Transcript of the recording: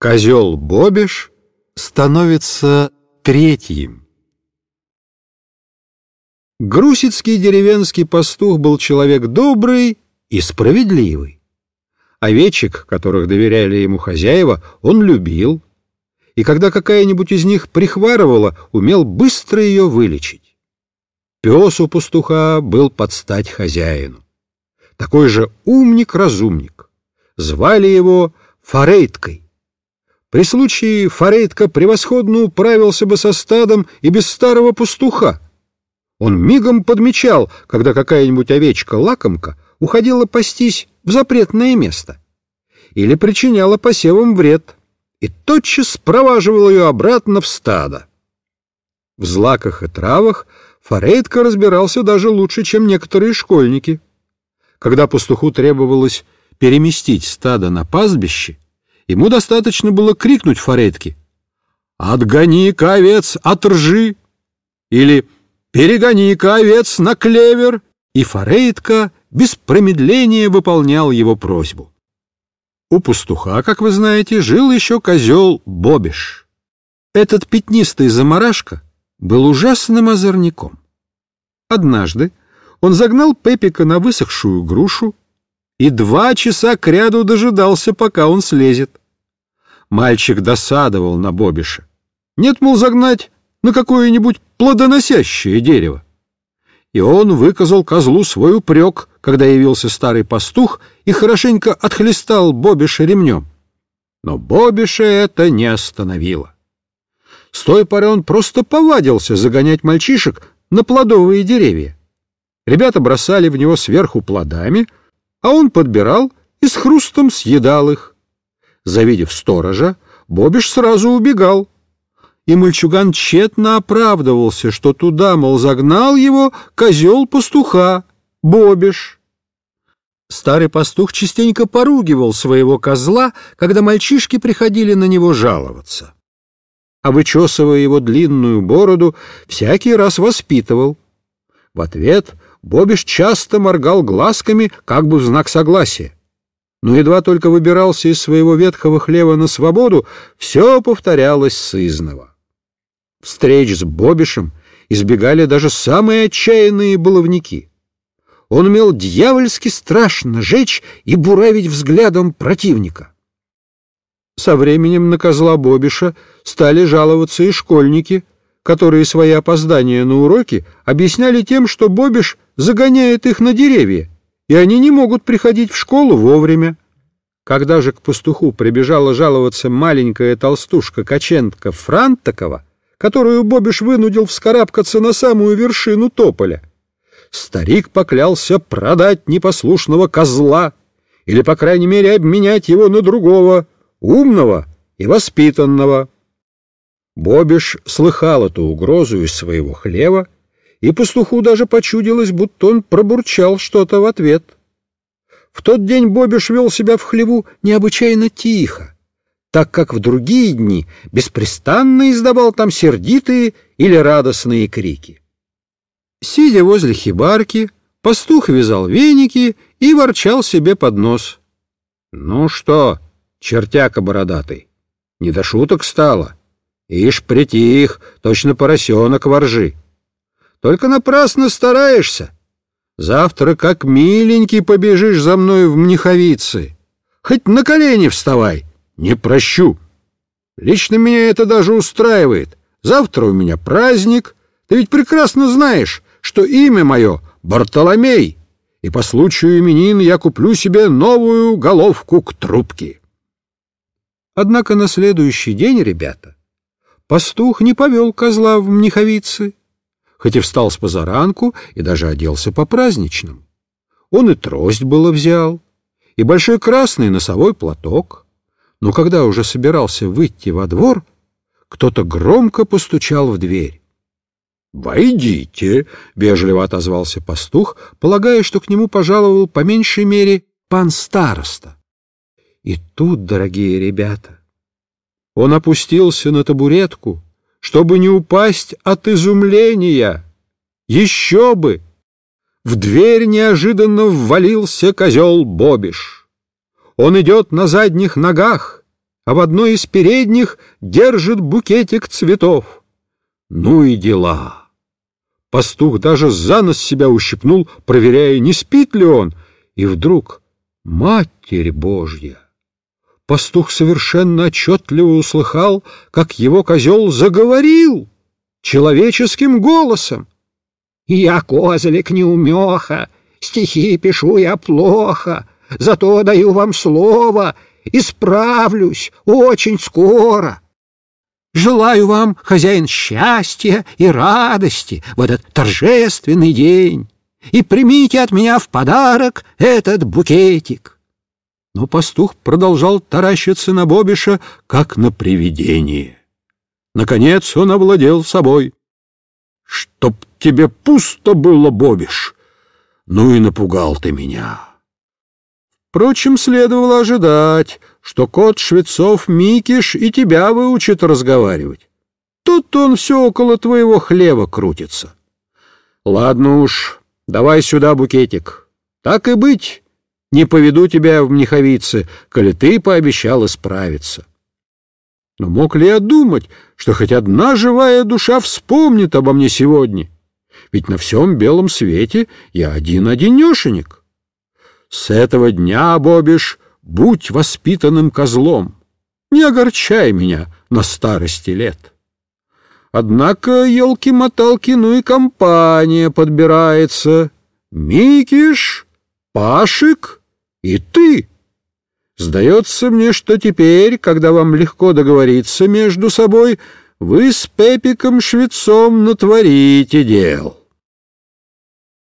Козел Бобиш становится третьим. Грусицкий деревенский пастух был человек добрый и справедливый. Овечек, которых доверяли ему хозяева, он любил, и когда какая-нибудь из них прихварывала, умел быстро ее вылечить. Пес у пастуха был под стать хозяину. Такой же умник-разумник. Звали его Форейткой. При случае Форейтка превосходно управился бы со стадом и без старого пастуха. Он мигом подмечал, когда какая-нибудь овечка-лакомка уходила пастись в запретное место или причиняла посевам вред, и тотчас спроваживал ее обратно в стадо. В злаках и травах Форейтка разбирался даже лучше, чем некоторые школьники. Когда пастуху требовалось переместить стадо на пастбище, Ему достаточно было крикнуть Фаретке «Отгони-ка овец от ржи!» или «Перегони-ка овец на клевер!» и Фарейтка без промедления выполнял его просьбу. У пастуха, как вы знаете, жил еще козел Бобиш. Этот пятнистый заморашка был ужасным озорником. Однажды он загнал Пепика на высохшую грушу и два часа кряду дожидался, пока он слезет. Мальчик досадовал на Бобиша. Нет, мол, загнать на какое-нибудь плодоносящее дерево. И он выказал козлу свой упрек, когда явился старый пастух и хорошенько отхлестал Бобиша ремнем. Но Бобиша это не остановило. С той поры он просто повадился загонять мальчишек на плодовые деревья. Ребята бросали в него сверху плодами — а он подбирал и с хрустом съедал их. Завидев сторожа, Бобиш сразу убегал. И мальчуган тщетно оправдывался, что туда, мол, загнал его козел пастуха, Бобиш. Старый пастух частенько поругивал своего козла, когда мальчишки приходили на него жаловаться. А вычесывая его длинную бороду, всякий раз воспитывал. В ответ Бобиш часто моргал глазками, как бы в знак согласия. Но едва только выбирался из своего ветхого хлева на свободу, все повторялось сызново. Встреч с Бобишем избегали даже самые отчаянные баловники. Он умел дьявольски страшно жечь и буравить взглядом противника. Со временем на козла Бобиша стали жаловаться и школьники, которые свои опоздания на уроки объясняли тем, что Бобиш загоняет их на деревья, и они не могут приходить в школу вовремя. Когда же к пастуху прибежала жаловаться маленькая толстушка Качентка Франтакова, которую Бобиш вынудил вскарабкаться на самую вершину тополя, старик поклялся продать непослушного козла или, по крайней мере, обменять его на другого, умного и воспитанного. Бобиш слыхал эту угрозу из своего хлева и пастуху даже почудилось, будто он пробурчал что-то в ответ. В тот день Бобиш вел себя в хлеву необычайно тихо, так как в другие дни беспрестанно издавал там сердитые или радостные крики. Сидя возле хибарки, пастух вязал веники и ворчал себе под нос. «Ну что, чертяка бородатый, не до шуток стало? Ишь, притих, точно поросенок воржи. Только напрасно стараешься. Завтра как миленький побежишь за мной в Мниховицы. Хоть на колени вставай, не прощу. Лично меня это даже устраивает. Завтра у меня праздник. Ты ведь прекрасно знаешь, что имя мое Бартоломей, и по случаю именин я куплю себе новую головку к трубке. Однако на следующий день, ребята, пастух не повел козла в Мниховицы, хоть и встал с позаранку и даже оделся по-праздничному. Он и трость было взял, и большой красный носовой платок. Но когда уже собирался выйти во двор, кто-то громко постучал в дверь. «Войдите!» — вежливо отозвался пастух, полагая, что к нему пожаловал по меньшей мере пан староста. И тут, дорогие ребята, он опустился на табуретку, чтобы не упасть от изумления. Еще бы! В дверь неожиданно ввалился козел Бобиш. Он идет на задних ногах, а в одной из передних держит букетик цветов. Ну и дела! Пастух даже за нос себя ущипнул, проверяя, не спит ли он, и вдруг Матерь Божья! Пастух совершенно отчетливо услыхал, как его козел заговорил человеческим голосом. «Я козлик неумеха, стихи пишу я плохо, зато даю вам слово, исправлюсь очень скоро». Желаю вам, хозяин, счастья и радости в этот торжественный день, и примите от меня в подарок этот букетик. Но пастух продолжал таращиться на Бобиша, как на привидение. Наконец он овладел собой. «Чтоб тебе пусто было, Бобиш! Ну и напугал ты меня!» Впрочем, следовало ожидать, что кот Швецов Микиш и тебя выучит разговаривать. Тут он все около твоего хлева крутится. Ладно уж, давай сюда букетик. Так и быть, не поведу тебя в Мнеховице, коли ты пообещал исправиться. Но мог ли я думать, что хоть одна живая душа вспомнит обо мне сегодня? Ведь на всем белом свете я один-одинешенек. С этого дня, Бобиш, будь воспитанным козлом, не огорчай меня на старости лет. Однако, елки-моталки, ну и компания подбирается. Микиш, Пашик и ты. Сдается мне, что теперь, когда вам легко договориться между собой, вы с Пепиком Швецом натворите дел.